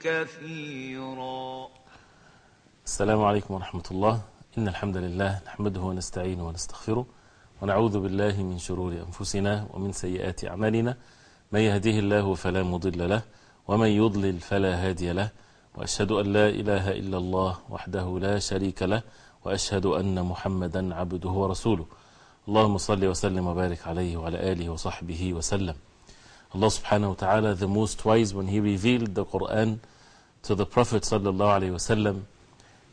كثيرا. السلام عليكم ورحمة الله. إن الحمد لله نحمده ونستعينه ونستغفره ونعوذ بالله من شرور أنفسنا ومن سيئات أعمالنا. من يهديه الله فلا مضل له ومن يضلل فلا هادي له. وأشهد أن لا إله إلا الله وحده لا شريك له وأشهد أن محمدا عبده ورسوله. اللهم صل وسلم وبارك عليه وعلى آله وصحبه وسلم. Allah subhanahu wa ta'ala the most wise when he revealed the Quran to the Prophet sallallahu alayhi wasallam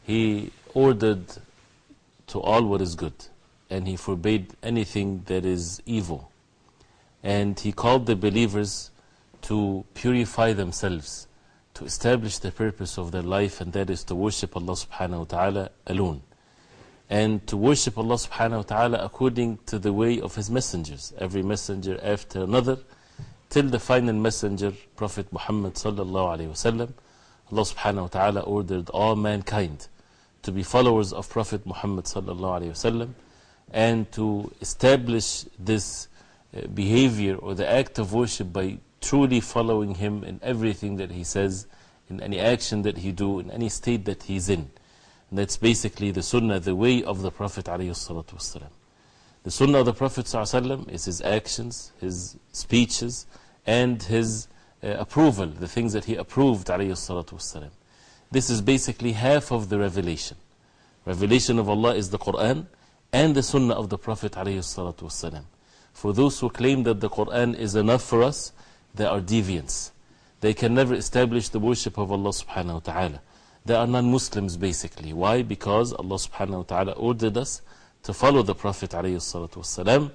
he ordered to all what is good and he forbade anything that is evil. And he called the believers to purify themselves to establish the purpose of their life and that is to worship Allah subhanahu wa ta'ala alone and to worship Allah subhanahu wa ta'ala according to the way of his messengers every messenger after another till the final messenger Prophet Muhammad sallallahu alayhi wasallam Allah subhanahu wa ta'ala ordered all mankind to be followers of Prophet Muhammad sallallahu alayhi wasallam and to establish this uh, behavior or the act of worship by truly following him in everything that he says, in any action that he do, in any state that he's in. That's basically the sunnah, the way of the Prophet wasalam. The Sunnah of the Prophet ﷺ is his actions, his speeches, and his uh, approval, the things that he approved. This is basically half of the revelation. Revelation of Allah is the Quran and the Sunnah of the Prophet. ﷺ. For those who claim that the Quran is enough for us, they are deviants. They can never establish the worship of Allah subhanahu wa ta'ala. They are non Muslims basically. Why? Because Allah subhanahu wa ta'ala ordered us to follow the Prophet والسلام,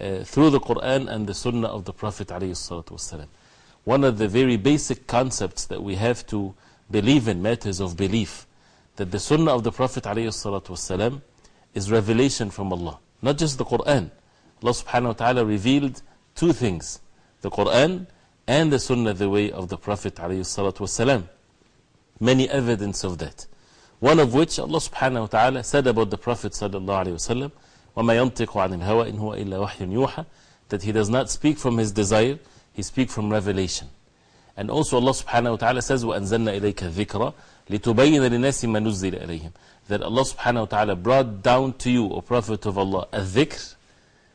uh, through the Quran and the Sunnah of the Prophet. والسلام. One of the very basic concepts that we have to believe in, matters of belief, that the Sunnah of the Prophet والسلام, is revelation from Allah, not just the Quran. Allah subhanahu wa ta'ala revealed two things the Quran and the Sunnah, the way of the Prophet. والسلام. Many evidence of that. One of which Allah subhanahu wa ta'ala said about the Prophet sallallahu alayhi wa sallam, وَمَا يَنْطِقُ عَنِ الْهَوَى إِنْ هُوَ إِلَّا وَحْيٌ يُوحَى That he does not speak from his desire, he speaks from revelation. And also Allah subhanahu wa ta'ala says, وَأَنزَلْنَا إِلَيْكَ الذِّكْرَ لِتُبَيِّنَ لِنَاسِ مَا نُزِّلَ إِلَيْهِمْ That Allah subhanahu wa ta'ala brought down to you, O Prophet of Allah, a dhikr,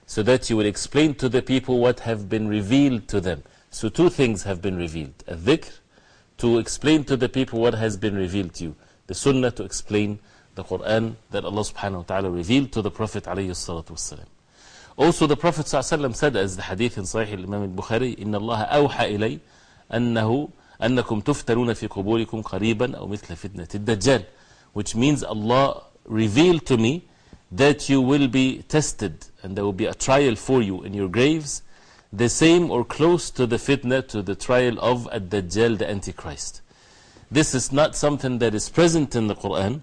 so that you will explain to the people what have been revealed to them. So two things have been revealed. A dhikr, to explain to the people what has been revealed to you the Sunnah to explain the Quran that Allah subhanahu wa ta'ala revealed to the Prophet alayhi salatu wasalam. Also the Prophet ﷺ said as the hadith in Sahih Imam al-Bukhari إن الله أوحى إلي أنه أنكم تفتنون في قبوركم قريبا أو مثل فتنة الدجال which means Allah revealed to me that you will be tested and there will be a trial for you in your graves the same or close to the fitna to the trial of Ad-Dajjal the Antichrist this is not something that is present in the Quran.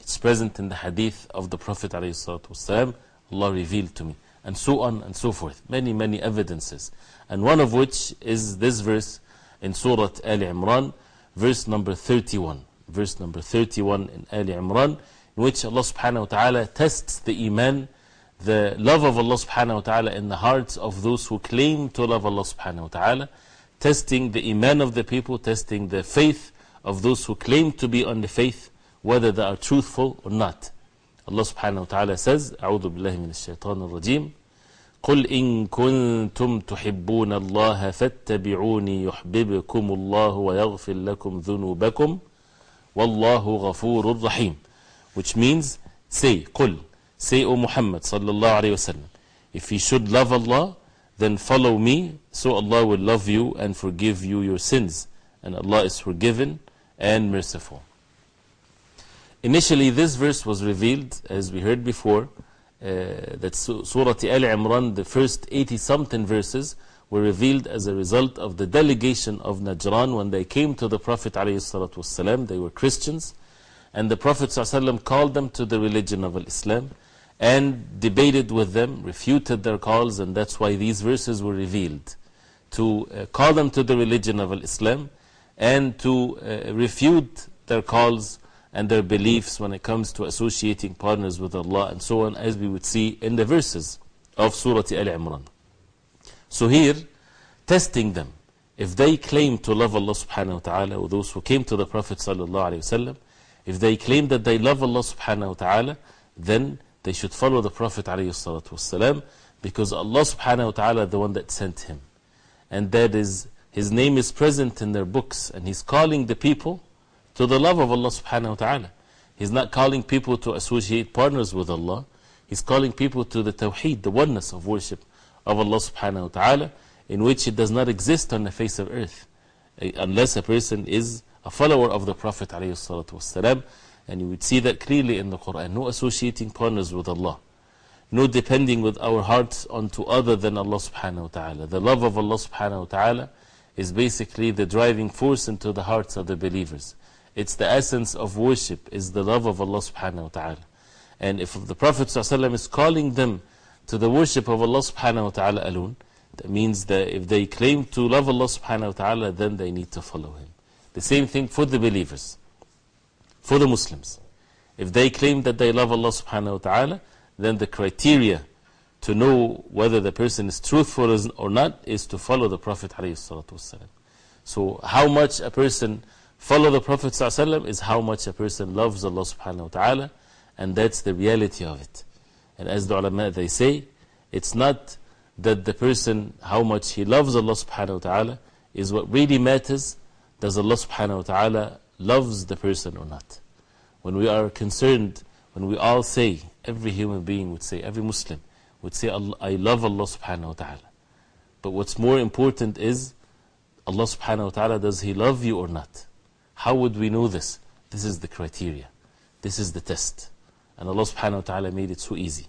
It's present in the hadith of the Prophet ﷺ. Allah revealed to me. And so on and so forth. Many, many evidences. And one of which is this verse in Surah Al Imran, verse number 31. Verse number 31 in Al Imran, in which Allah subhanahu wa ta'ala tests the Iman, the love of Allah subhanahu wa ta'ala in the hearts of those who claim to love Allah subhanahu wa ta'ala testing the iman of the people, testing the faith of those who claim to be on the faith, whether they are truthful or not. Allah subhanahu wa ta'ala says, أعوذ بالله من الشيطان الرجيم قل إن كنتم تحبون الله فاتبعوني يحببكم الله ويغفر لكم ذنوبكم والله غفور رحيم which means say قل say O Muhammad صلى الله عليه وسلم if you should love Allah then follow me, so Allah will love you and forgive you your sins. And Allah is forgiven and merciful. Initially, this verse was revealed, as we heard before, uh, that Surah Al Imran, the first 80 something verses, were revealed as a result of the delegation of Najran when they came to the Prophet ﷺ. They were Christians. And the Prophet ﷺ called them to the religion of Islam and debated with them, refuted their calls, and that's why these verses were revealed. To uh, call them to the religion of Islam and to uh, refute their calls and their beliefs when it comes to associating partners with Allah and so on, as we would see in the verses of Surah Al Imran. So here, testing them. If they claim to love Allah subhanahu wa ta'ala, or those who came to the Prophet sallallahu alayhi wa if they claim that they love Allah subhanahu wa ta'ala, then they should follow the Prophet salatu because Allah subhanahu wa ta'ala the one that sent him. And that is, his name is present in their books, and he's calling the people to the love of Allah subhanahu wa ta'ala. He's not calling people to associate partners with Allah. He's calling people to the tawheed, the oneness of worship of Allah subhanahu wa ta'ala, in which it does not exist on the face of earth, eh, unless a person is a follower of the Prophet wasalam. And you would see that clearly in the Quran. No associating partners with Allah. No depending with our hearts onto other than Allah subhanahu wa ta'ala. The love of Allah subhanahu wa ta'ala is basically the driving force into the hearts of the believers. It's the essence of worship, is the love of Allah subhanahu wa ta'ala. And if the Prophet ﷺ is calling them to the worship of Allah subhanahu wa ta'ala alone, that means that if they claim to love Allah subhanahu wa ta'ala, then they need to follow Him. The same thing for the believers, for the Muslims. If they claim that they love Allah subhanahu wa ta'ala, then the criteria to know whether the person is truthful or not is to follow the Prophet. So, how much a person follow the Prophet is how much a person loves Allah subhanahu wa ta'ala, and that's the reality of it. And as the ulama they say, it's not that the person, how much he loves Allah subhanahu wa ta'ala, is what really matters. Does Allah subhanahu wa ta'ala loves the person or not? When we are concerned, when we all say, every human being would say, every Muslim would say, I love Allah subhanahu wa ta'ala. But what's more important is, Allah subhanahu wa ta'ala, does He love you or not? How would we know this? This is the criteria. This is the test. And Allah subhanahu wa ta'ala made it so easy.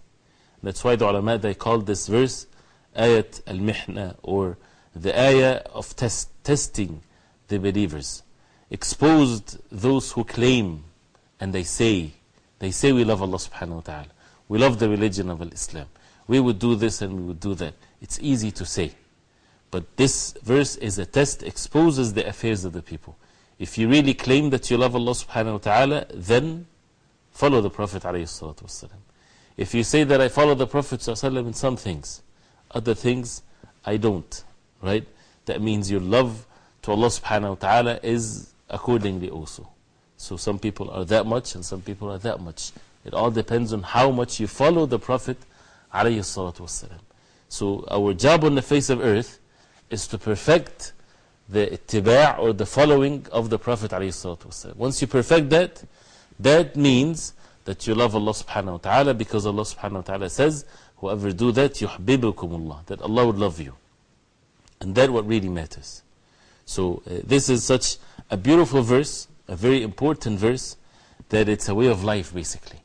That's why the ulama, they called this verse Ayat al-Mihna or the ayah of test, testing the believers. Exposed those who claim and they say, they say we love Allah subhanahu wa ta'ala. We love the religion of Islam. We would do this and we would do that. It's easy to say. But this verse is a test, exposes the affairs of the people. If you really claim that you love Allah subhanahu wa ta'ala, then follow the Prophet alayhi. If you say that I follow the Prophet ﷺ in some things, other things I don't, right? That means your love to Allah subhanahu wa ta'ala is accordingly also. So some people are that much and some people are that much. It all depends on how much you follow the Prophet alayhi salatu wasalam. So our job on the face of earth is to perfect the ittiba' or the following of the Prophet alayhi salatu wasalam. Once you perfect that, that means that you love Allah subhanahu wa ta'ala because Allah subhanahu wa ta'ala says, whoever do that, يُحْبِبُكُمُ Allah, that Allah would love you. And that what really matters. So uh, this is such a beautiful verse, a very important verse, that it's a way of life basically.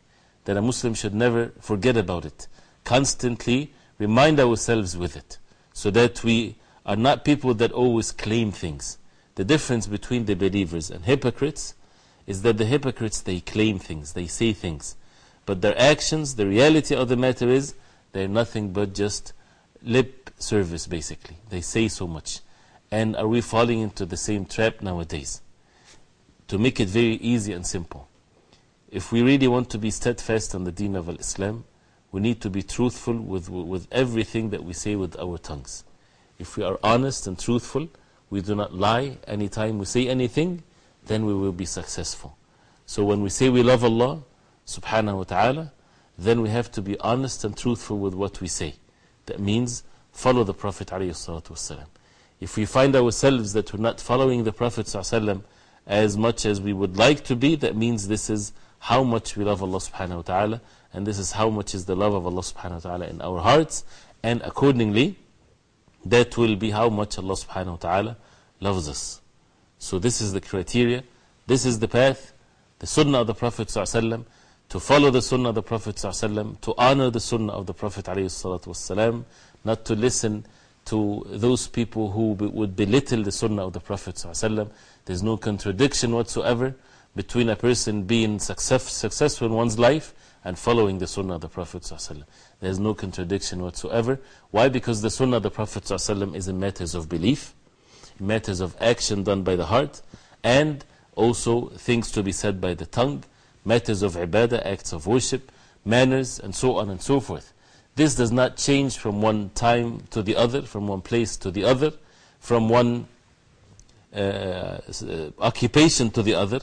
That a Muslim should never forget about it. Constantly remind ourselves with it. So that we are not people that always claim things. The difference between the believers and hypocrites is that the hypocrites, they claim things, they say things. But their actions, the reality of the matter is, they're nothing but just lip service, basically. They say so much. And are we falling into the same trap nowadays? To make it very easy and simple. If we really want to be steadfast on the deen of Islam, we need to be truthful with, with everything that we say with our tongues. If we are honest and truthful, we do not lie anytime we say anything, then we will be successful. So when we say we love Allah subhanahu wa ta'ala, then we have to be honest and truthful with what we say. That means follow the Prophet ﷺ If we find ourselves that we're not following the Prophet ﷺ as much as we would like to be, that means this is how much we love Allah subhanahu wa ta'ala, and this is how much is the love of Allah subhanahu wa ta'ala in our hearts, and accordingly, that will be how much Allah subhanahu wa ta'ala loves us. So this is the criteria, this is the path, the sunnah of the Prophet ﷺ, to follow the sunnah of the Prophet ﷺ, to honor the sunnah of the Prophet ﷺ, not to listen to those people who would belittle the Sunnah of the Prophet. There's no contradiction whatsoever between a person being success, successful in one's life and following the Sunnah of the Prophet. There's no contradiction whatsoever. Why? Because the Sunnah of the Prophet is in matters of belief, matters of action done by the heart, and also things to be said by the tongue, matters of ibadah, acts of worship, manners, and so on and so forth. This does not change from one time to the other, from one place to the other, from one uh, uh, occupation to the other.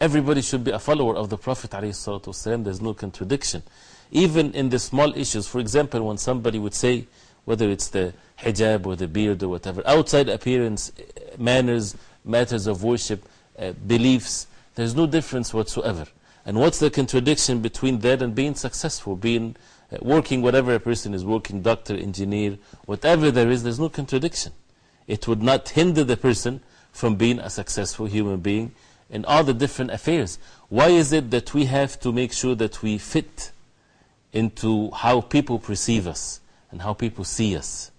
Everybody should be a follower of the Prophet. ﷺ. There's no contradiction. Even in the small issues, for example, when somebody would say, whether it's the hijab or the beard or whatever, outside appearance, manners, matters of worship, uh, beliefs, there's no difference whatsoever. And what's the contradiction between that and being successful, being uh, working whatever a person is working, doctor, engineer, whatever there is, there's no contradiction. It would not hinder the person from being a successful human being in all the different affairs. Why is it that we have to make sure that we fit into how people perceive us and how people see us?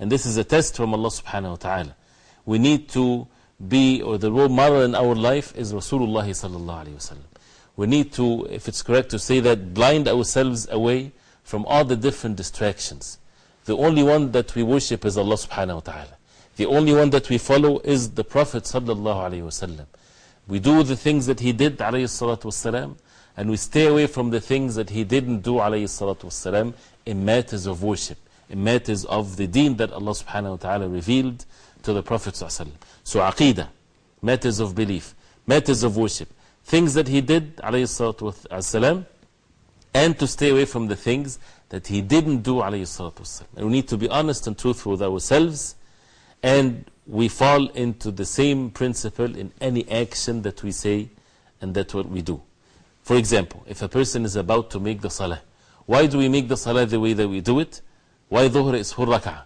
And this is a test from Allah subhanahu wa ta'ala. We need to be, or the role model in our life is Rasulullah sallallahu alayhi wa sallam. We need to, if it's correct to say that, blind ourselves away from all the different distractions. The only one that we worship is Allah subhanahu wa ta'ala. The only one that we follow is the Prophet sallallahu alayhi wa sallam. We do the things that he did alayhi salatu wasalam, and we stay away from the things that he didn't do alayhi salatu wasalam in matters of worship, in matters of the deen that Allah subhanahu wa ta'ala revealed to the Prophet sallallahu So aqidah, matters of belief, matters of worship, things that he did alayhi salatu wasalam, and to stay away from the things that he didn't do. And we need to be honest and truthful with ourselves and we fall into the same principle in any action that we say and that what we do. For example, if a person is about to make the salah, why do we make the salah the way that we do it? Why dhuhr is four rak'ah?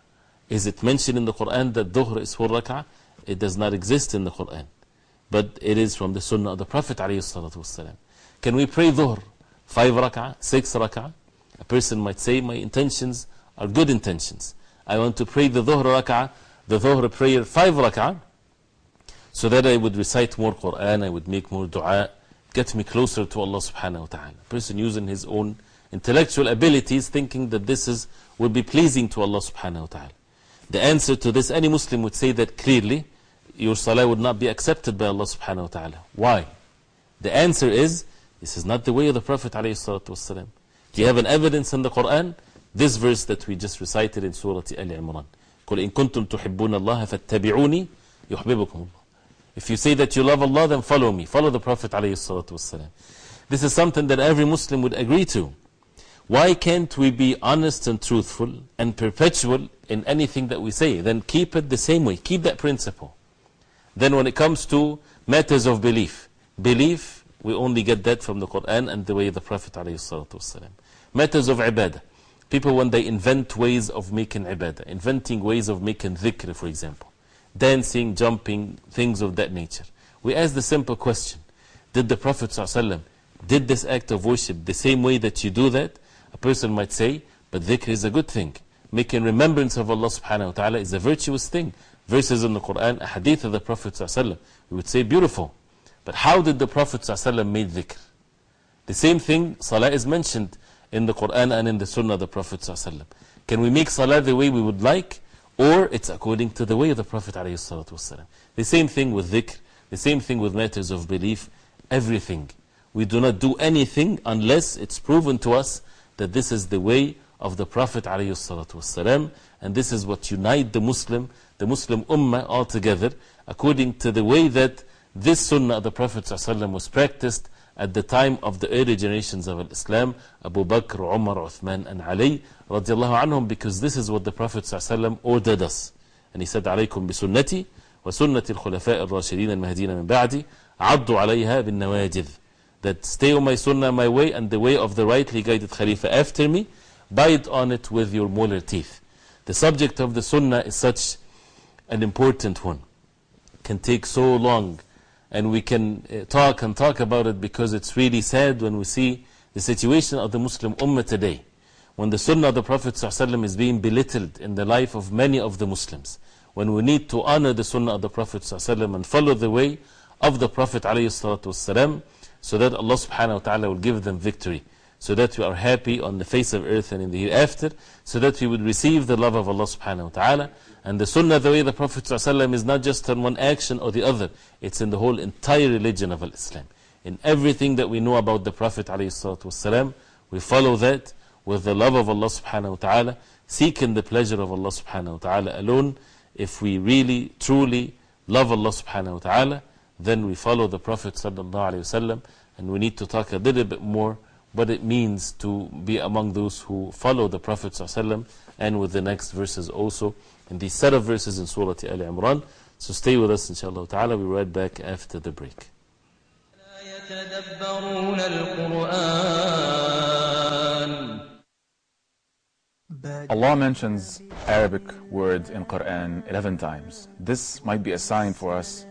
Is it mentioned in the Quran that dhuhr is four rak'ah? It does not exist in the Quran. But it is from the sunnah of the Prophet ﷺ. Can we pray dhuhr? Five rak'ah? Six rak'ah? A person might say, my intentions are good intentions. I want to pray the dhuhr rak'ah the Dhuhr prayer five rak'ah so that I would recite more Quran, I would make more dua, get me closer to Allah subhanahu wa ta'ala. A person using his own intellectual abilities thinking that this is, will be pleasing to Allah subhanahu wa ta'ala. The answer to this, any Muslim would say that clearly, your salah would not be accepted by Allah subhanahu wa ta'ala. Why? The answer is, this is not the way of the Prophet alayhi salatu wasalam. Do you have an evidence in the Quran? This verse that we just recited in Surah Al Imran. قل إن كنتم تحبون الله فاتبعوني يحببكم الله If you say that you love Allah, then follow me. Follow the Prophet ﷺ. This is something that every Muslim would agree to. Why can't we be honest and truthful and perpetual in anything that we say? Then keep it the same way. Keep that principle. Then when it comes to matters of belief, belief, we only get that from the Quran and the way of the Prophet ﷺ. Matters of ibadah. People, when they invent ways of making ibadah, inventing ways of making dhikr, for example, dancing, jumping, things of that nature. We ask the simple question Did the Prophet ﷺ did this act of worship the same way that you do that? A person might say, but dhikr is a good thing. Making remembrance of Allah subhanahu wa ta'ala is a virtuous thing. Verses in the Quran, a hadith of the Prophet ﷺ, we would say beautiful. But how did the Prophet ﷺ make dhikr? The same thing, salah is mentioned in the Quran and in the Sunnah of the Prophet. ﷺ. Can we make salah the way we would like? Or it's according to the way of the Prophet. ﷺ. The same thing with dhikr, the same thing with matters of belief, everything. We do not do anything unless it's proven to us that this is the way of the Prophet. ﷺ, and this is what unites the Muslim, the Muslim Ummah altogether, according to the way that this Sunnah of the Prophet ﷺ was practiced at the time of the early generations of Islam, Abu Bakr, Umar, Uthman, and Ali, radiallahu anhum, because this is what the Prophet ﷺ ordered us. And he said, عليكم بسنتي وسنة الخلفاء الراشدين المهديين من بعدي عضوا عليها بالنواجذ. That stay on my sunnah, my way, and the way of the rightly guided Khalifa after me, bite on it with your molar teeth. The subject of the sunnah is such an important one. Can take so long and we can uh, talk and talk about it because it's really sad when we see the situation of the Muslim Ummah today. when the Sunnah of the Prophet ﷺ is being belittled in the life of many of the Muslims, when we need to honor the Sunnah of the Prophet ﷺ and follow the way of the Prophet ﷺ, so that Allah subhanahu wa ta'ala will give them victory, so that we are happy on the face of earth and in the hereafter, so that we would receive the love of Allah subhanahu wa ta'ala. And the Sunnah, the way the Prophet ﷺ is not just on one action or the other, it's in the whole entire religion of Islam. In everything that we know about the Prophet ﷺ, we follow that with the love of Allah subhanahu wa ta'ala, seeking the pleasure of Allah subhanahu wa ta'ala alone. If we really, truly love Allah subhanahu wa ta'ala, then we follow the Prophet sallallahu. And we need to talk a little bit more but it means to be among those who follow the Prophet ﷺ and with the next verses also in the set of verses in Surah Al Imran. So stay with us, inshaAllah ta'ala. We'll be right back after the break. Allah mentions Arabic words in Quran 11 times. This might be a sign for us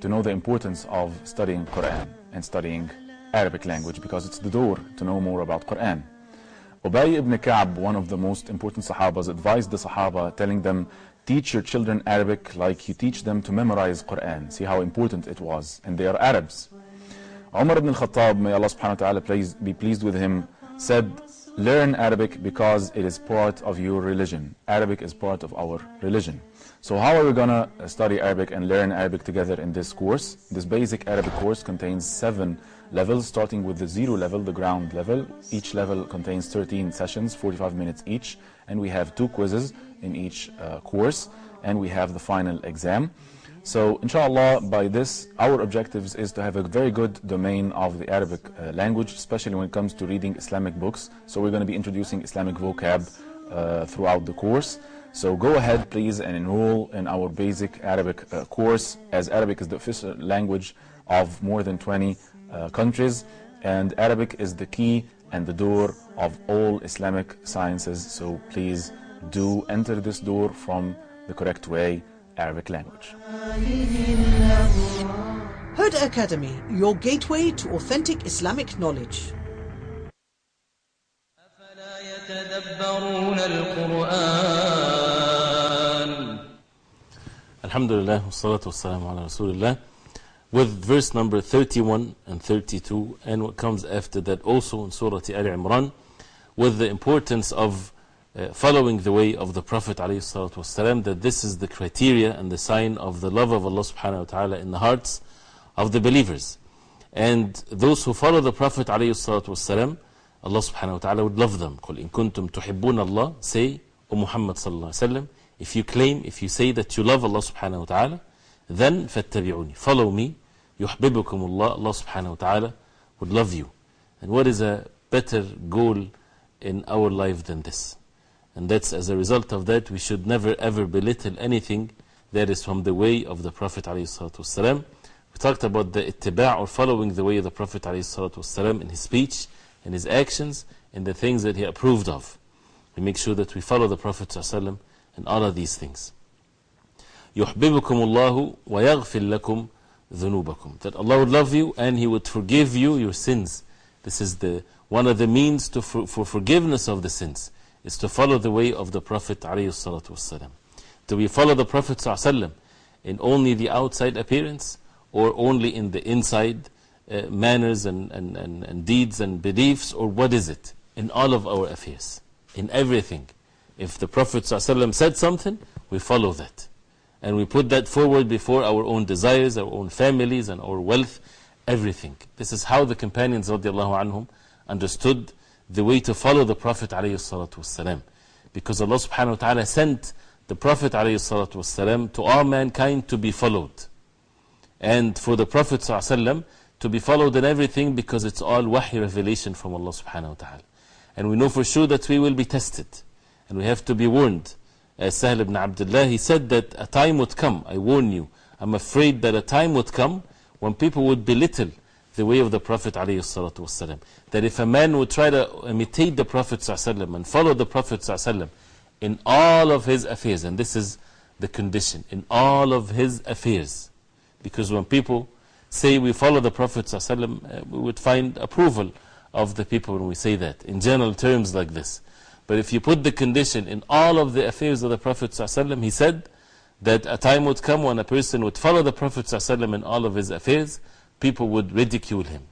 to know the importance of studying Quran and studying Arabic language because it's the door to know more about Quran. Ubay ibn Ka'b, one of the most important Sahabas, advised the Sahaba telling them, teach your children Arabic like you teach them to memorize Quran. See how important it was. And they are Arabs. Umar ibn al-Khattab, may Allah subhanahu wa ta'ala be pleased with him, said, learn Arabic because it is part of your religion. Arabic is part of our religion. So how are we going to study Arabic and learn Arabic together in this course? This basic Arabic course contains seven levels, starting with the zero level, the ground level. Each level contains 13 sessions, 45 minutes each, and we have two quizzes in each uh, course, and we have the final exam. So, inshallah, by this, our objectives is to have a very good domain of the Arabic uh, language, especially when it comes to reading Islamic books. So, we're going to be introducing Islamic vocab uh, throughout the course. So, go ahead, please, and enroll in our basic Arabic uh, course, as Arabic is the official language of more than 20 uh, uh, countries and Arabic is the key and the door of all Islamic sciences so please do enter this door from the correct way Arabic language. Huda Academy, your gateway to authentic Islamic knowledge. Alhamdulillah, wassalatu wassalamu ala rasulillah With verse number 31 and 32, and what comes after that also in Surah Al Imran, with the importance of uh, following the way of the Prophet ﷺ, that this is the criteria and the sign of the love of Allah subhanahu wa ta'ala in the hearts of the believers. And those who follow the Prophet ﷺ, Allah subhanahu wa ta'ala would love them. قُلْ إِن كُنْتُمْ تُحِبُّونَ اللَّهِ Say, O Muhammad sallallahu alayhi wa sallam, if you claim, if you say that you love Allah subhanahu wa ta'ala, then فَاتَّبِعُونِ Follow me, يُحْبِبُكُمُ اللَّهِ Allah subhanahu wa ta'ala would love you. And what is a better goal in our life than this? And that's as a result of that, we should never ever belittle anything that is from the way of the Prophet. ﷺ. We talked about the ittiba' or following the way of the Prophet ﷺ in his speech, in his actions, in the things that he approved of. We make sure that we follow the Prophet ﷺ in all of these things. يحببكم الله ويغفر لكم ذنوبكم That Allah would love you and He would forgive you your sins. This is the, one of the means to, for, for forgiveness of the sins is to follow the way of the Prophet ﷺ. Do we follow the Prophet ﷺ in only the outside appearance or only in the inside uh, manners and, and, and, and deeds and beliefs or what is it? In all of our affairs, in everything. If the Prophet ﷺ said something, we follow that. And we put that forward before our own desires, our own families, and our wealth, everything. This is how the companions عنهم, understood the way to follow the Prophet ﷺ. Because Allah subhanahu wa ta'ala sent the Prophet ﷺ to all mankind to be followed. And for the Prophet ﷺ to be followed in everything because it's all wahy revelation from Allah subhanahu wa ta'ala. And we know for sure that we will be tested. And we have to be warned. As Sahl ibn Abdullah, he said that a time would come, I warn you, I'm afraid that a time would come when people would belittle the way of the Prophet ﷺ. That if a man would try to imitate the Prophet ﷺ and follow the Prophet ﷺ in all of his affairs, and this is the condition, in all of his affairs. Because when people say we follow the Prophet ﷺ, uh, we would find approval of the people when we say that, in general terms like this. But if you put the condition in all of the affairs of the Prophet ﷺ, he said that a time would come when a person would follow the Prophet ﷺ in all of his affairs, people would ridicule him,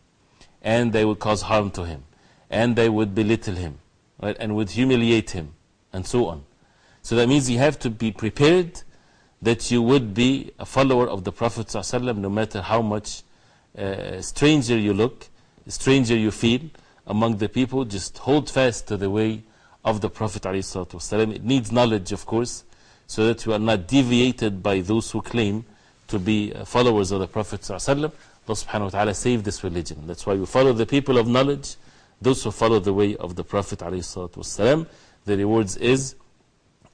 and they would cause harm to him, and they would belittle him, right, and would humiliate him, and so on. So that means you have to be prepared that you would be a follower of the Prophet ﷺ no matter how much uh, stranger you look, stranger you feel among the people, just hold fast to the way of the Prophet ﷺ. It needs knowledge, of course, so that you are not deviated by those who claim to be uh, followers of the Prophet ﷺ. Allah subhanahu wa ta'ala saved this religion. That's why we follow the people of knowledge, those who follow the way of the Prophet ﷺ. The rewards is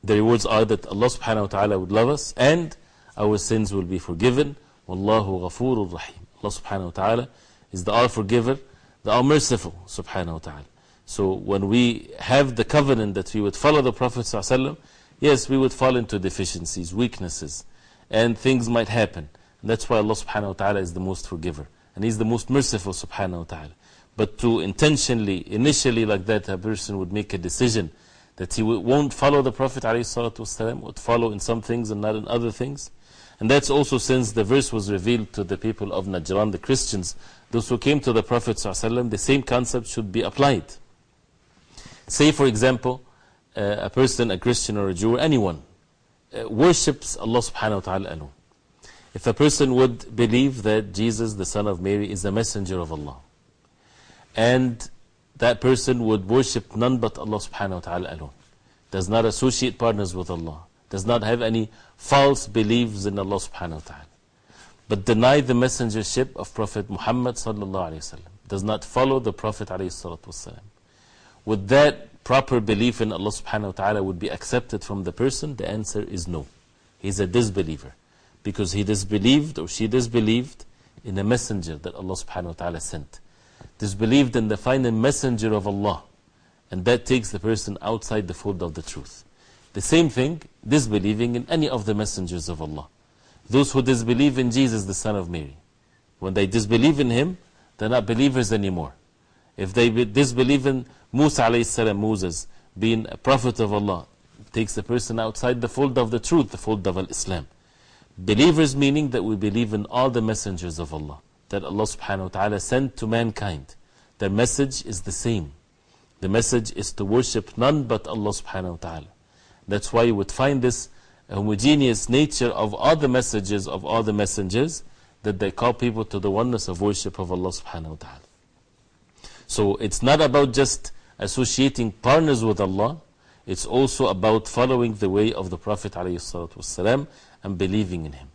the rewards are that Allah subhanahu wa ta'ala would love us and our sins will be forgiven. Wallahu ghafurur rahim. Allah subhanahu wa ta'ala is the all forgiver, the all merciful subhanahu wa ta'ala. So when we have the covenant that we would follow the Prophet ﷺ, yes, we would fall into deficiencies, weaknesses, and things might happen. And that's why Allah subhanahu wa ta'ala is the most forgiver. And He's the most merciful subhanahu wa ta'ala. But to intentionally, initially like that, a person would make a decision that he won't follow the Prophet ﷺ, would follow in some things and not in other things. And that's also since the verse was revealed to the people of Najran, the Christians, those who came to the Prophet ﷺ, the same concept should be applied. Say, for example, uh, a person, a Christian or a Jew, or anyone, uh, worships Allah subhanahu wa ta'ala alone. If a person would believe that Jesus, the son of Mary, is the messenger of Allah, and that person would worship none but Allah subhanahu wa ta'ala alone, does not associate partners with Allah, does not have any false beliefs in Allah subhanahu wa ta'ala, but deny the messengership of Prophet Muhammad sallallahu alayhi wa sallam, does not follow the Prophet alayhi salatu wasalam, would that proper belief in Allah subhanahu wa ta'ala would be accepted from the person? The answer is no. He's a disbeliever. Because he disbelieved or she disbelieved in the messenger that Allah subhanahu wa ta'ala sent. Disbelieved in the final messenger of Allah. And that takes the person outside the fold of the truth. The same thing, disbelieving in any of the messengers of Allah. Those who disbelieve in Jesus, the son of Mary. When they disbelieve in him, they're not believers anymore. If they disbelieve in Musa alayhi Moses, being a prophet of Allah, takes the person outside the fold of the truth, the fold of Islam. Believers meaning that we believe in all the messengers of Allah that Allah subhanahu wa ta'ala sent to mankind. Their message is the same. The message is to worship none but Allah subhanahu wa ta'ala. That's why you would find this homogeneous nature of all the messages of all the messengers that they call people to the oneness of worship of Allah subhanahu wa ta'ala. So it's not about just associating partners with Allah, it's also about following the way of the Prophet ﷺ and believing in him.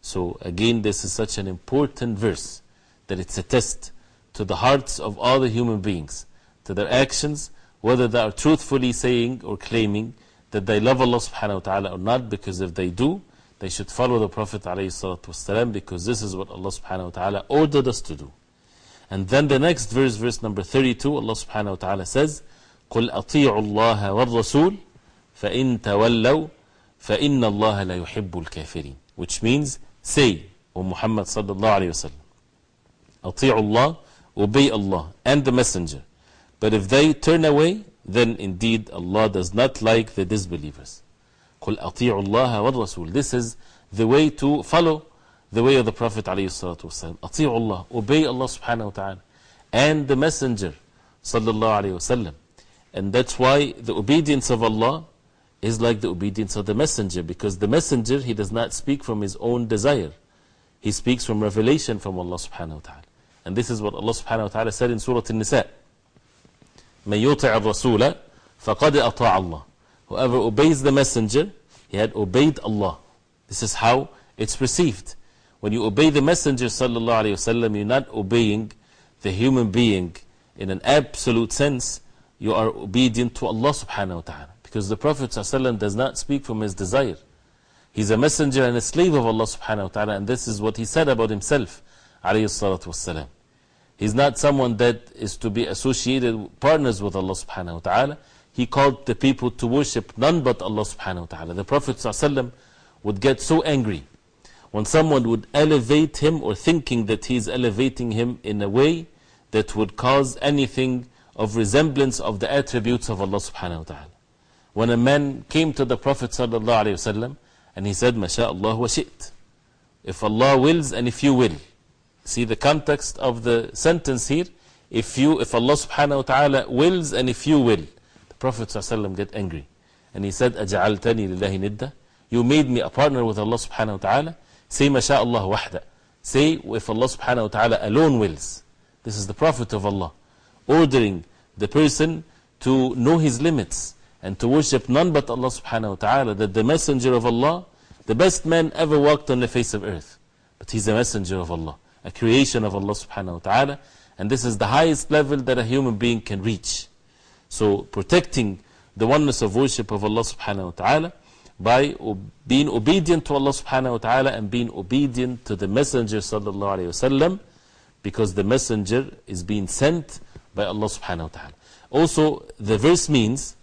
So again, this is such an important verse that it's a test to the hearts of all the human beings, to their actions, whether they are truthfully saying or claiming that they love Allah subhanahu wa ta'ala or not, because if they do, they should follow the Prophet ﷺ because this is what Allah subhanahu wa ta'ala ordered us to do. And then the next verse, verse number 32, Allah subhanahu wa ta'ala says, قُلْ أَطِيعُوا اللَّهَ وَالرَّسُولِ فَإِن تَوَلَّوْا فَإِنَّ اللَّهَ لَا يُحِبُّ الْكَافِرِينَ Which means, say, O Muhammad sallallahu alayhi wa sallam, أطيعوا Allah, obey Allah and the Messenger. But if they turn away, then indeed Allah does not like the disbelievers. قُلْ أَطِيعُوا اللَّهَ وَالرَّسُولِ This is the way to follow the way of the Prophet ﷺ. أطيعوا Allah, obey Allah subhanahu wa ta'ala and the Messenger sallallahu alayhi wa And that's why the obedience of Allah is like the obedience of the Messenger because the Messenger, he does not speak from his own desire. He speaks from revelation from Allah subhanahu wa ta'ala. And this is what Allah subhanahu wa ta'ala said in Surah An-Nisa. مَن يُطِعِ الرَّسُولَ فَقَدْ أَطَاعَ اللَّهِ Whoever obeys the Messenger, he had obeyed Allah. This is how it's perceived. When you obey the Messenger wasallam, you're not obeying the human being in an absolute sense. You are obedient to Allah subhanahu wa ta'ala. Because the Prophet sallallahu does not speak from his desire. He's a messenger and a slave of Allah subhanahu wa ta'ala. And this is what he said about himself. He's not someone that is to be associated partners with Allah subhanahu wa ta'ala. He called the people to worship none but Allah subhanahu wa ta'ala. The Prophet ﷺ would get so angry when someone would elevate him or thinking that he is elevating him in a way that would cause anything of resemblance of the attributes of Allah subhanahu wa ta'ala. When a man came to the Prophet sallallahu alayhi wasallam and he said, MashaAllah wa shi't. If Allah wills and if you will. See the context of the sentence here. If you, if Allah subhanahu wa ta'ala wills and if you will. The Prophet sallallahu alayhi wasallam get angry. And he said, أَجَعَلْتَنِي لِلَّهِ نِدَّةً You made me a partner with Allah subhanahu wa ta'ala. Say, MashaAllah wahda. Say, if Allah subhanahu wa ta'ala alone wills. This is the Prophet of Allah. Ordering the person to know his limits and to worship none but Allah subhanahu wa ta'ala. That the messenger of Allah, the best man ever walked on the face of earth. But he's a messenger of Allah. A creation of Allah subhanahu wa ta'ala. And this is the highest level that a human being can reach. So protecting the oneness of worship of Allah subhanahu wa ta'ala by being obedient to Allah subhanahu wa ta'ala and being obedient to the Messenger sallallahu alayhi wasallam because the Messenger is being sent by Allah subhanahu wa ta'ala. Also, the verse means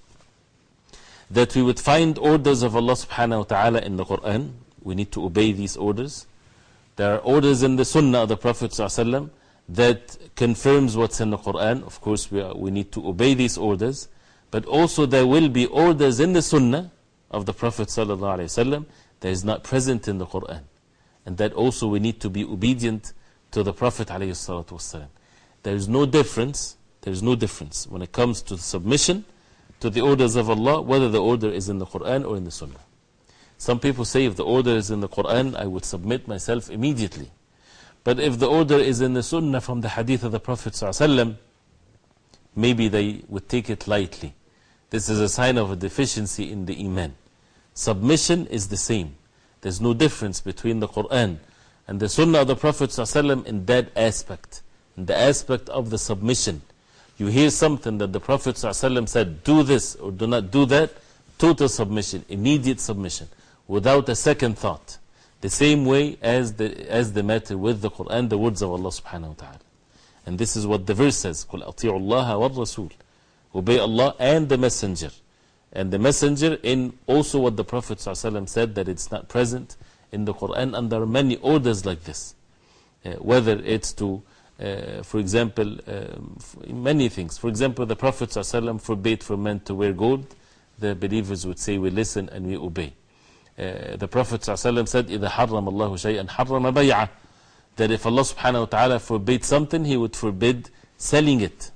that we would find orders of Allah subhanahu wa ta'ala in the Quran. We need to obey these orders. There are orders in the Sunnah of the Prophet sallallahu that confirms what's in the Quran. Of course, we, are, we need to obey these orders. But also there will be orders in the Sunnah of the Prophet ﷺ that is not present in the Quran. And that also we need to be obedient to the Prophet ﷺ. There is no difference, there is no difference when it comes to submission to the orders of Allah, whether the order is in the Quran or in the Sunnah. Some people say if the order is in the Quran, I would submit myself immediately. But if the order is in the Sunnah from the hadith of the Prophet ﷺ, maybe they would take it lightly. This is a sign of a deficiency in the Iman. Submission is the same. There's no difference between the Quran and the Sunnah of the Prophet ﷺ in that aspect, in the aspect of the submission. You hear something that the Prophet ﷺ said, do this or do not do that, total submission, immediate submission, without a second thought. The same way as the, as the matter with the Quran, the words of Allah subhanahu wa ta'ala. And this is what the verse says, قُلْ أَطِيعُوا اللَّهَ وَالرَّسُولِ Obey Allah and the Messenger. And the Messenger in also what the Prophet ﷺ said that it's not present in the Quran. And there are many orders like this. Uh, whether it's to, uh, for example, um, many things. For example, the Prophet ﷺ forbade for men to wear gold. The believers would say, we listen and we obey. Uh, the Prophet ﷺ said, إِذَا حَرَّمَ اللَّهُ شَيْئًا حَرَّمَ بَيْعَهُ That if Allah subhanahu wa ta'ala forbade something, He would forbid selling it.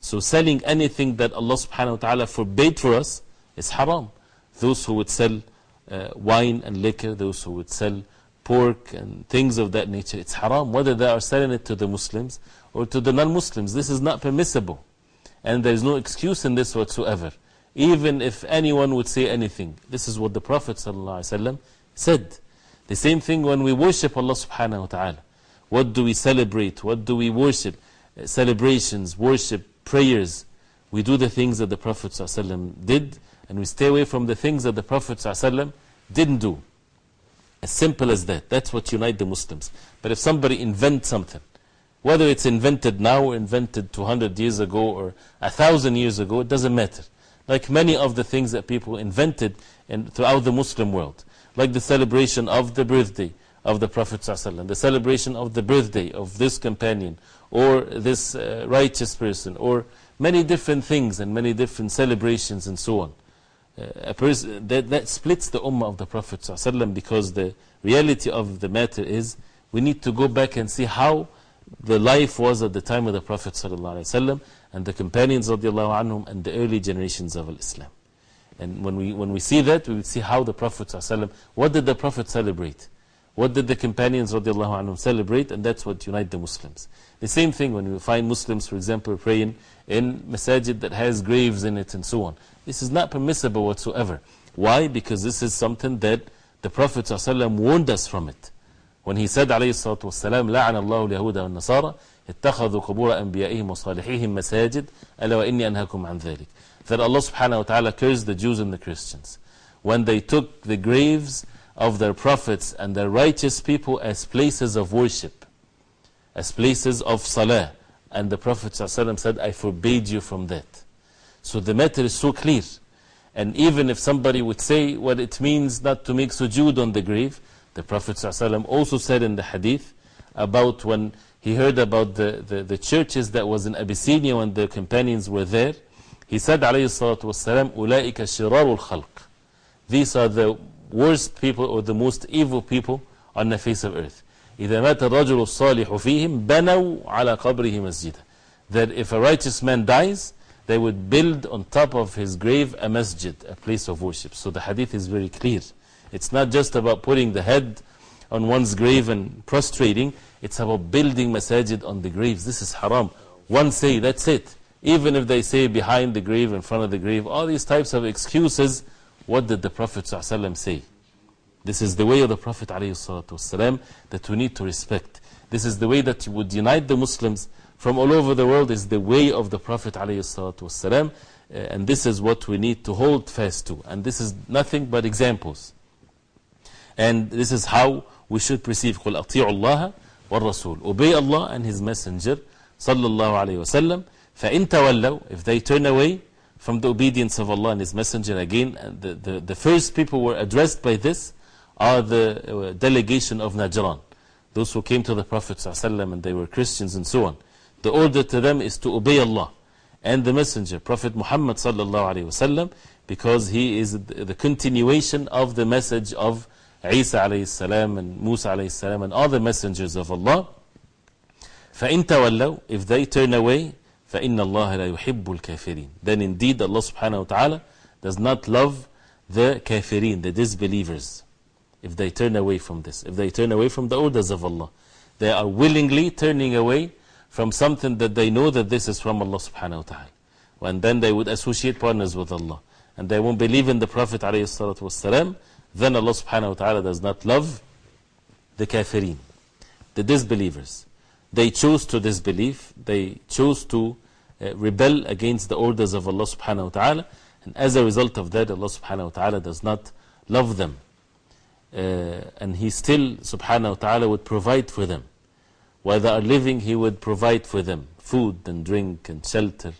So selling anything that Allah subhanahu wa ta'ala forbade for us is haram. Those who would sell uh, wine and liquor, those who would sell pork and things of that nature, it's haram. Whether they are selling it to the Muslims or to the non-Muslims, this is not permissible. And there is no excuse in this whatsoever. Even if anyone would say anything, this is what the Prophet ﷺ said. The same thing when we worship Allah subhanahu wa ta'ala. What do we celebrate? What do we worship? Uh, celebrations, worship, prayers, we do the things that the Prophet ﷺ did, and we stay away from the things that the Prophet ﷺ didn't do. As simple as that. That's what unites the Muslims. But if somebody invents something, whether it's invented now or invented 200 years ago or a thousand years ago, it doesn't matter. Like many of the things that people invented in, throughout the Muslim world, like the celebration of the birthday of the Prophet ﷺ, the celebration of the birthday of this companion, or this uh, righteous person, or many different things and many different celebrations and so on. Uh, a person that, that splits the ummah of the Prophet ﷺ because the reality of the matter is we need to go back and see how the life was at the time of the Prophet ﷺ and the companions of anhum and the early generations of Islam. And when we, when we see that, we will see how the Prophet ﷺ, what did the Prophet celebrate? What did the companions anhum celebrate? And that's what unite the Muslims. The same thing when we find Muslims, for example, praying in masajid that has graves in it and so on. This is not permissible whatsoever. Why? Because this is something that the Prophet ﷺ warned us from it. When he said, عليه الصلاة والسلام, لعن الله اليهود والنصارى اتخذوا قبور أنبيائهم وصالحيهم مساجد ألا وإني أنهاكم عن ذلك. That Allah subhanahu wa ta'ala cursed the Jews and the Christians. When they took the graves of their prophets and their righteous people as places of worship, as places of salah. And the Prophet ﷺ said, I forbade you from that. So the matter is so clear. And even if somebody would say what it means not to make sujood on the grave, the Prophet ﷺ also said in the hadith about when he heard about the, the, the churches that was in Abyssinia when the companions were there. He said, عليه الصلاة والسلام, أولئك شرار الخلق. These are the worst people or the most evil people on the face of earth. إذا مات الرجل الصالح فيهم بنوا على قبره مسجدا. That if a righteous man dies, they would build on top of his grave a masjid, a place of worship. So the hadith is very clear. It's not just about putting the head on one's grave and prostrating, it's about building masajid on the graves. This is haram. One say, that's it. Even if they say behind the grave, in front of the grave, all these types of excuses, what did the Prophet ﷺ say? This is the way of the Prophet ﷺ that we need to respect. This is the way that would unite the Muslims from all over the world, is the way of the Prophet ﷺ. Uh, and this is what we need to hold fast to. And this is nothing but examples. And this is how we should perceive قُلْ أَطِيعُ اللَّهَ وَالرَّسُولُ Obey Allah and His Messenger sallallahu alayhi wasallam. فَإِن تَوَلَّوْا If they turn away from the obedience of Allah and His Messenger again, uh, the, the, the first people were addressed by this are the uh, delegation of Najran. Those who came to the Prophet ﷺ and they were Christians and so on. The order to them is to obey Allah and the Messenger, Prophet Muhammad sallallahu alayhi wasallam, because he is the continuation of the message of Isa alayhi salam and Musa alayhi salam and all the messengers of Allah. فَإِن تَوَلَّوْا If they turn away, فَإِنَّ اللَّهَ لَا يُحِبُّ الْكَافِرِينَ Then indeed Allah subhanahu wa ta'ala does not love the kafirin, the disbelievers. If they turn away from this, if they turn away from the orders of Allah, they are willingly turning away from something that they know that this is from Allah subhanahu wa ta'ala. And then they would associate partners with Allah. And they won't believe in the Prophet wasalam, then Allah subhanahu wa ta'ala does not love the kafirin, the disbelievers. They chose to disbelieve, they chose to uh, rebel against the orders of Allah subhanahu wa ta'ala, and as a result of that, Allah subhanahu wa ta'ala does not love them. Uh, and He still subhanahu wa ta'ala would provide for them. While they are living, He would provide for them food and drink and shelter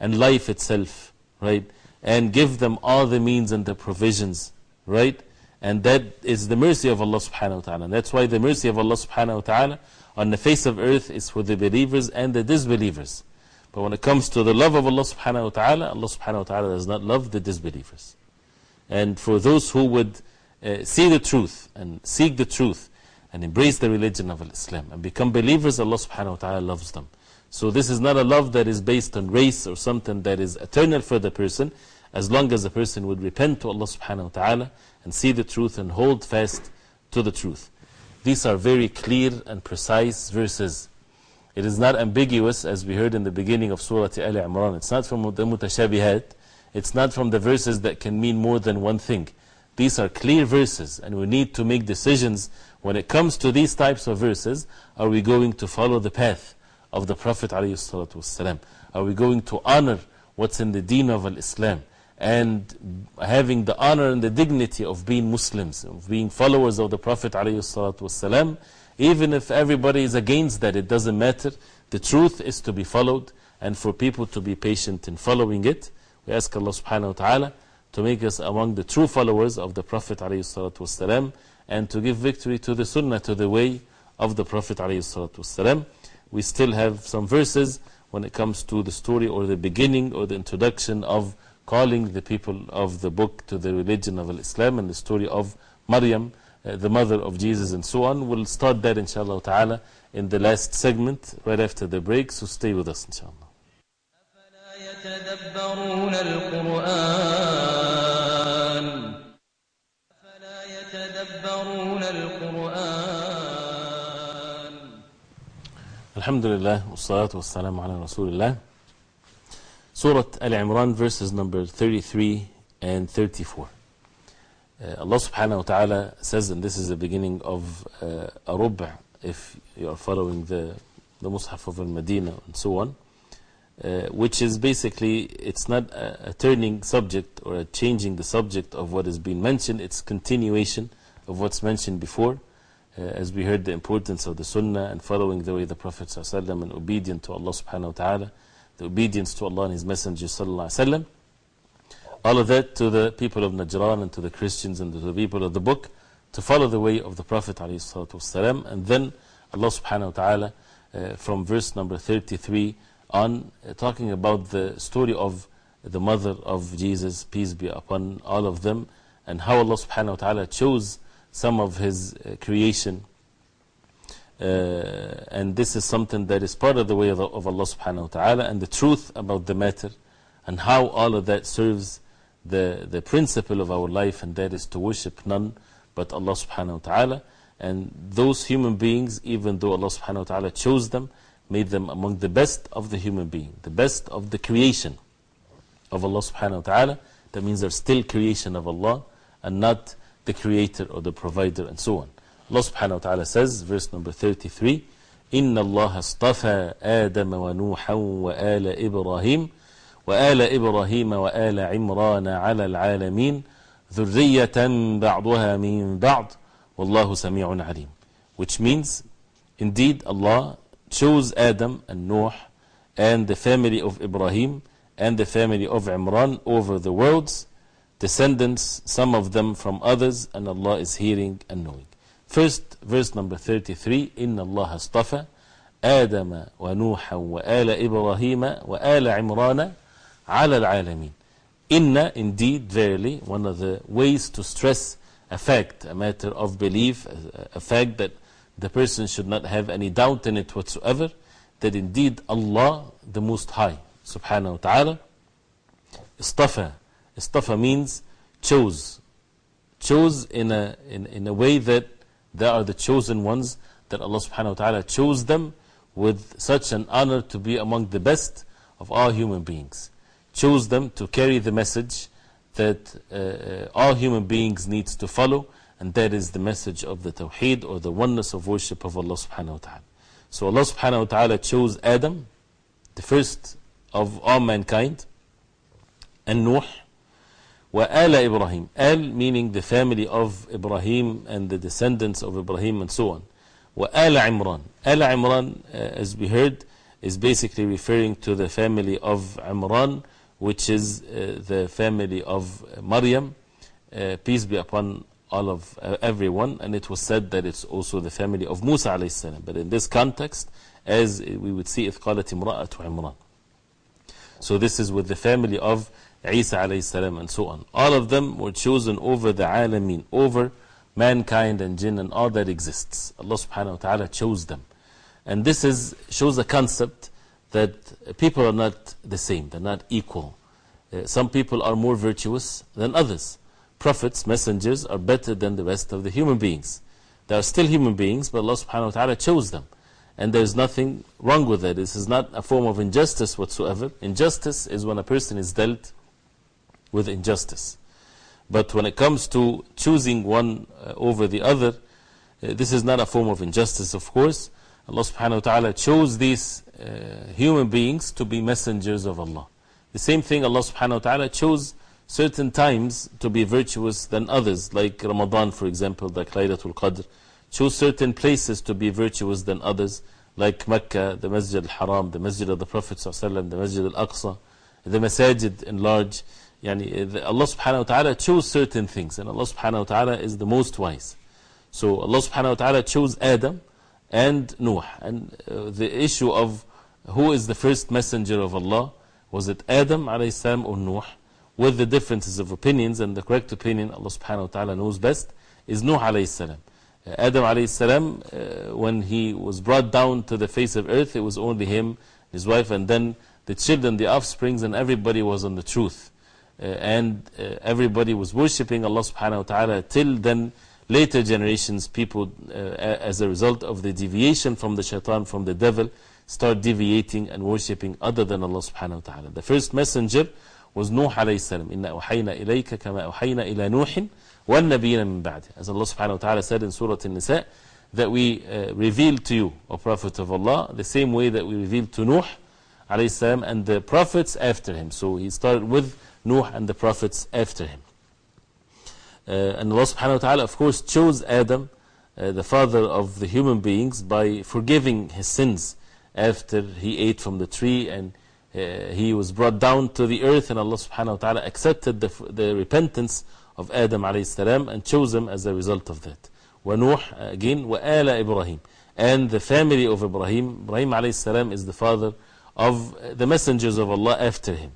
and life itself, right? And give them all the means and the provisions, right? And that is the mercy of Allah subhanahu wa ta'ala. And that's why the mercy of Allah subhanahu wa ta'ala on the face of earth is for the believers and the disbelievers. But when it comes to the love of Allah subhanahu wa ta'ala, Allah subhanahu wa ta'ala does not love the disbelievers. And for those who would uh, see the truth and seek the truth and embrace the religion of Islam and become believers, Allah subhanahu wa ta'ala loves them. So this is not a love that is based on race or something that is eternal for the person, as long as the person would repent to Allah subhanahu wa ta'ala and see the truth and hold fast to the truth. These are very clear and precise verses. It is not ambiguous as we heard in the beginning of Surah Al Imran. It's not from the mutashabihat. It's not from the verses that can mean more than one thing. These are clear verses and we need to make decisions when it comes to these types of verses. Are we going to follow the path of the Prophet ﷺ? Are we going to honor what's in the deen of Islam? and having the honor and the dignity of being Muslims, of being followers of the Prophet ﷺ, even if everybody is against that, it doesn't matter. The truth is to be followed, and for people to be patient in following it. We ask Allah subhanahu wa ta'ala to make us among the true followers of the Prophet ﷺ and to give victory to the Sunnah, to the way of the Prophet ﷺ. We still have some verses when it comes to the story or the beginning or the introduction of calling the people of the book to the religion of Islam and the story of Maryam, uh, the mother of Jesus, and so on. We'll start that, inshallah ta'ala, in the last segment, right after the break. So stay with us, inshallah. يتدبرون القرآن الحمد لله والصلاة والسلام على رسول الله Al Imran, verses number 33 and 34. Uh, Allah subhanahu wa ta'ala says, and this is the beginning of uh, a rub' if you are following the, the Mus'haf of Al Medina and so on, uh, which is basically, it's not a, a, turning subject or a changing the subject of what has been mentioned, it's continuation of what's mentioned before. Uh, as we heard the importance of the Sunnah and following the way the Prophet ﷺ and obedient to Allah subhanahu wa ta'ala the obedience to Allah and His Messenger sallallahu all of that to the people of Najran and to the Christians and to the people of the book to follow the way of the Prophet والسلام, and then Allah subhanahu wa ta'ala uh, from verse number 33 on, uh, talking about the story of the mother of Jesus, peace be upon all of them, and how Allah subhanahu wa ta'ala chose some of His uh, creation. Uh, and this is something that is part of the way of, of Allah subhanahu wa ta'ala, and the truth about the matter, and how all of that serves the, the principle of our life, and that is to worship none but Allah subhanahu wa ta'ala. And those human beings, even though Allah subhanahu wa ta'ala chose them, made them among the best of the human being, the best of the creation of Allah subhanahu wa ta'ala. That means they're still creation of Allah and not the creator or the provider and so on. Allah subhanahu wa ta'ala says, verse number 33, إن الله اصطفى آدم ونوحا وآل إبراهيم وآل إبراهيم وآل عمران على العالمين ذرية بعضها من بعض والله سميع عليم which means indeed Allah chose Adam and Noah and the family of Ibrahim and the family of Imran over the worlds descendants some of them from others and Allah is hearing and knowing first verse number 33 إن الله اصطفى آدم ونوحا وآل إبراهيم وآل عمران على العالمين Inna, indeed, verily, one of the ways to stress a fact, a matter of belief, a, a fact that the person should not have any doubt in it whatsoever, that indeed Allah, the Most High, subhanahu wa ta'ala, istafa. Istafa means chose. Chose in a, in, in a way that they are the chosen ones, that Allah subhanahu wa ta'ala chose them with such an honor to be among the best of all human beings chose them to carry the message that uh, all human beings needs to follow and that is the message of the Tawheed or the oneness of worship of Allah subhanahu wa ta'ala. So Allah subhanahu wa ta'ala chose Adam, the first of all mankind, and Nuh, wa ala Ibrahim. Al meaning the family of Ibrahim and the descendants of Ibrahim and so on. Wa ala Imran. Ala Imran, uh, as we heard, is basically referring to the family of Imran, which is uh, the family of Maryam, uh, peace be upon all of uh, everyone, and it was said that it's also the family of Musa alayhi salam. But in this context, as we would see, إذ قالت امرأة عمران. So this is with the family of Isa alayhi salam and so on. All of them were chosen over the alameen, over mankind and jinn and all that exists. Allah subhanahu wa ta'ala chose them. And this is, shows a concept that people are not the same, they're not equal. Uh, some people are more virtuous than others. Prophets, messengers are better than the rest of the human beings. They are still human beings, but Allah subhanahu wa ta'ala chose them. And there's nothing wrong with that. This is not a form of injustice whatsoever. Injustice is when a person is dealt with injustice. But when it comes to choosing one uh, over the other, uh, this is not a form of injustice, of course. Allah subhanahu wa ta'ala chose these uh, human beings to be messengers of Allah. The same thing Allah subhanahu wa ta'ala chose certain times to be virtuous than others, like Ramadan, for example, like Laylatul Qadr. Chose certain places to be virtuous than others, like Mecca, the Masjid al Haram, the Masjid of the Prophet, the Masjid al Aqsa, the Masajid in large. Yani, Allah subhanahu wa ta'ala chose certain things, and Allah subhanahu wa ta'ala is the most wise. So Allah subhanahu wa ta'ala chose Adam and Nuh. And uh, the issue of who is the first messenger of Allah, was it Adam alayhi or Nuh? With the differences of opinions, and the correct opinion, Allah subhanahu wa ta'ala knows best, is alayhi salam. Uh, Adam alayhi salam, uh, when he was brought down to the face of earth, it was only him, his wife, and then the children, the offsprings, and everybody was on the truth. Uh, and uh, everybody was worshipping Allah subhanahu wa ta'ala till then later generations people uh, as a result of the deviation from the shaitan from the devil start deviating and worshipping other than Allah subhanahu wa ta'ala. The first messenger was Nuh alayhi salam. Inna uhayna ilayka kama uhayna ila nuhin wal nabiyina min ba'di. As Allah subhanahu wa ta'ala said in surah an-nisa that we uh, revealed to you O prophet of Allah the same way that we revealed to Nuh alayhi salam and the prophets after him. So he started with Nuh and the prophets after him. Uh, and Allah subhanahu wa ta'ala, of course, chose Adam, uh, the father of the human beings, by forgiving his sins after he ate from the tree and uh, he was brought down to the earth, and Allah subhanahu wa ta'ala accepted the, the repentance of Adam alayhi salam and chose him as a result of that. وَنُوح, again, وَآلَ إِبْرَاهِيم. and the family of Ibrahim. Ibrahim alayhi salam is the father of the messengers of Allah after him.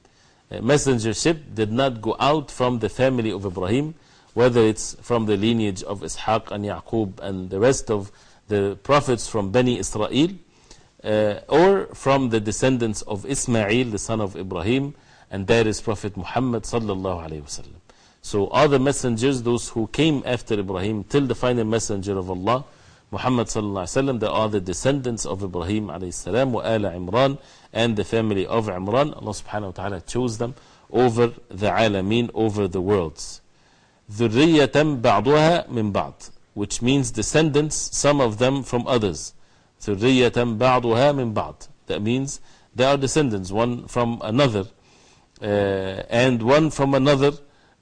Messengership did not go out from the family of Ibrahim, whether it's from the lineage of Ishaq and Yaqub and the rest of the prophets from Bani Israel, uh, or from the descendants of Ismail, the son of Ibrahim, and there is Prophet Muhammad. So all the messengers, those who came after Ibrahim till the final messenger of Allah, Muhammad they are the descendants of Ibrahim ala Imran, and the family of Imran. Allah subhanahu wa ta'ala chose them over the alameen, over the worlds. ذرية بعضها من بعض which means descendants, some of them from others. ذرية بعضها من بعض That means they are descendants, one from another, uh, and one from another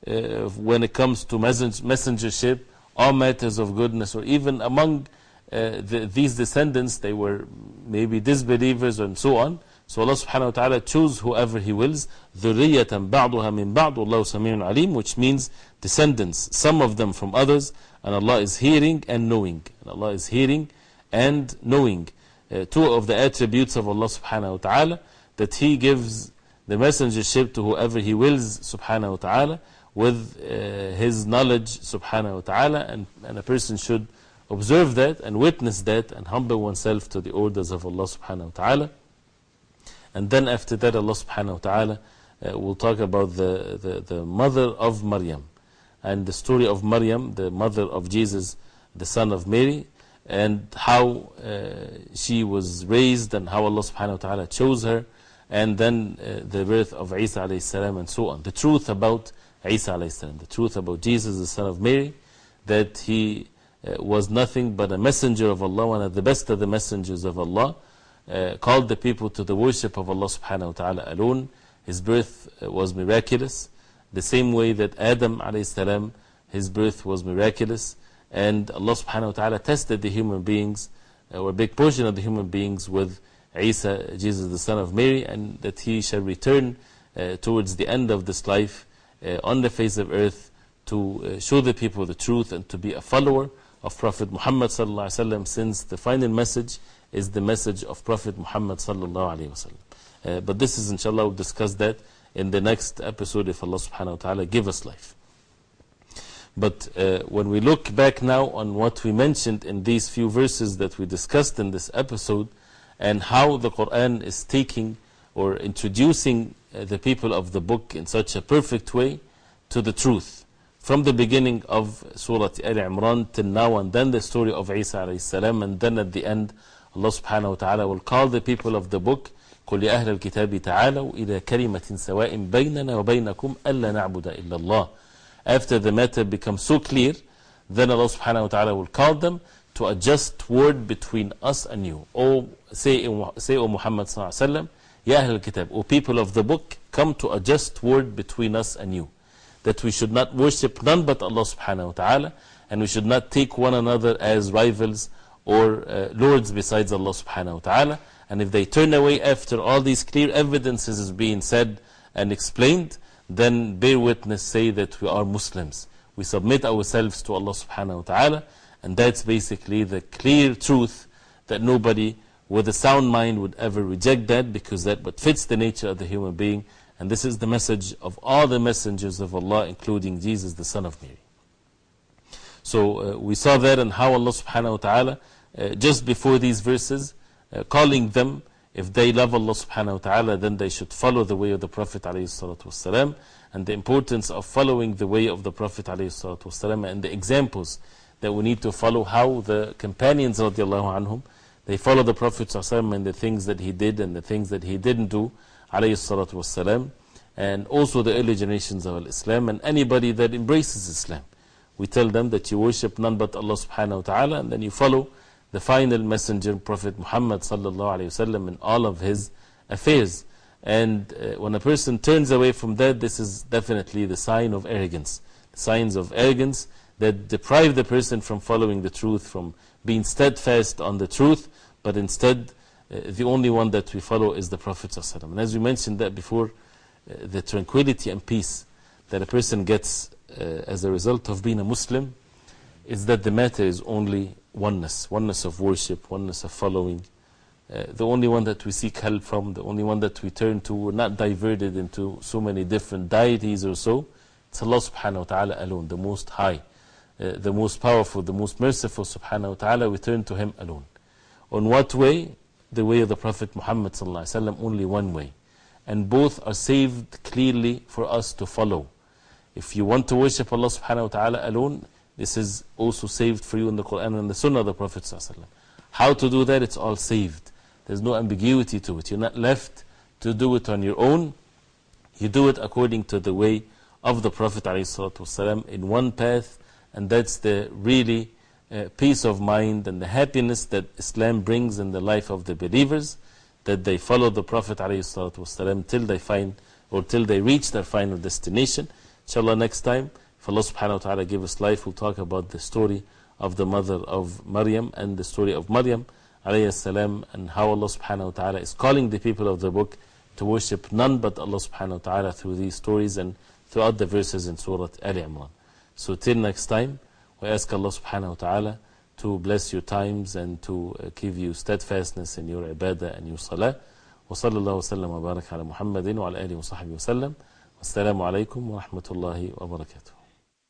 uh, when it comes to messen- messengership, all matters of goodness, or even among uh, the, these descendants, they were maybe disbelievers and so on. So Allah subhanahu wa ta'ala choose whoever He wills. ذُرِّيَّةً بَعْضُهَا مِن بَعْضُ وَاللَّهُ سَمِيعٌ عَلِيمٌ Which means descendants, some of them from others, and Allah is hearing and knowing. And Allah is hearing and knowing. Uh, two of the attributes of Allah subhanahu wa ta'ala, that He gives the messengership to whoever He wills subhanahu wa ta'ala, with uh, His knowledge subhanahu wa ta'ala, and, and a person should observe that and witness that and humble oneself to the orders of Allah subhanahu wa ta'ala. And then after that, Allah subhanahu wa ta'ala uh, will talk about the, the, the mother of Maryam and the story of Maryam, the mother of Jesus, the son of Mary, and how uh, she was raised and how Allah subhanahu wa ta'ala chose her, and then uh, the birth of Isa alayhi salam and so on. The truth about Isa alayhi salam, the truth about Jesus, the son of Mary, that he was nothing but a messenger of Allah, one of the best of the messengers of Allah, uh, called the people to the worship of Allah subhanahu wa ta'ala alone. His birth uh, was miraculous, the same way that Adam alayhi salam, his birth was miraculous, and Allah subhanahu wa ta'ala tested the human beings, uh, or a big portion of the human beings, with Isa, Jesus the son of Mary, and that he shall return uh, towards the end of this life on the face of earth to show the people the truth and to be a follower of Prophet Muhammad since the final message is the message of Prophet Muhammad. Uh, but this is inshallah we'll discuss that in the next episode if Allah subhanahu wa ta'ala give us life. But uh, when we look back now on what we mentioned in these few verses that we discussed in this episode and how the Quran is taking or introducing uh, the people of the book in such a perfect way to the truth from the beginning of Surah Al Imran till now and then the story of Isa salam and then at the end Subhanahu wa ta'ala will call the people of the book قل يا أهل الكتاب تعالوا إلى كلمة سواء بيننا وبينكم ألا نعبد إلا الله After the matter becomes so clear, then Allah subhanahu wa ta'ala will call them to a just word between us and you. O say, say O Muhammad sallallahu alayhi wa sallam, Ya Ahl al-Kitab, O people of the book, come to a just word between us and you. That we should not worship none but Allah subhanahu wa ta'ala, and we should not take one another as rivals or uh, lords besides Allah subhanahu wa ta'ala. And if they turn away after all these clear evidences is being said and explained, then bear witness, say that we are Muslims. We submit ourselves to Allah subhanahu wa ta'ala, and that's basically the clear truth that nobody with a sound mind would ever reject that because that what fits the nature of the human being. And this is the message of all the messengers of Allah, including Jesus, the son of Mary. So uh, we saw that and how Allah subhanahu wa ta'ala, uh, just before these verses, uh, calling them, if they love Allah subhanahu wa ta'ala, then they should follow the way of the Prophet wasalam, and the importance of following the way of the Prophet wasalam, and the examples that we need to follow, how the companions anhum, they follow the Prophet sallallahu and the things that he did and the things that he didn't do, alayhi salatu wasalam, and also the early generations of Islam, and anybody that embraces Islam. We tell them that you worship none but Allah subhanahu wa ta'ala, and then you follow the final messenger, Prophet Muhammad in all of his affairs. And uh, when a person turns away from that, this is definitely the sign of arrogance. Signs of arrogance that deprive the person from following the truth, from being steadfast on the truth, but instead, uh, the only one that we follow is the Prophet. ﷺ. And as we mentioned that before, uh, the tranquility and peace that a person gets as a result of being a Muslim is that the matter is only oneness, oneness of worship, oneness of following. Uh, the only one that we seek help from, the only one that we turn to, we're not diverted into so many different deities or so. It's Allah subhanahu wa ta'ala alone, the most high, uh, the most powerful, the most merciful subhanahu wa ta'ala. We turn to Him alone. On what way? The way of the Prophet Muhammad sallallahu alaihi wasallam, only one way. And both are saved clearly for us to follow. If you want to worship Allah subhanahu wa ta'ala alone, this is also saved for you in the Quran and the Sunnah of the Prophet wasallam. How to do that? It's all saved. There's no ambiguity to it. You're not left to do it on your own. You do it according to the way of the Prophet ﷺ in one path, and that's the really uh, peace of mind and the happiness that Islam brings in the life of the believers, that they follow the Prophet ﷺ till they find or till they reach their final destination. Inshallah, next time, if Allah subhanahu wa ta'ala give us life, we'll talk about the story of the mother of Maryam and the story of Maryam alayhi salam and how Allah subhanahu wa ta'ala is calling the people of the book to worship none but Allah subhanahu wa ta'ala through these stories and throughout the verses in Surah Al Imran. So till next time, we ask Allah subhanahu wa ta'ala to bless your times and to uh, give you steadfastness in your ibadah and your salah. وصلى الله وسلم وبارك على محمد وعلى آله وصحبه وسلم والسلام عليكم ورحمة الله وبركاته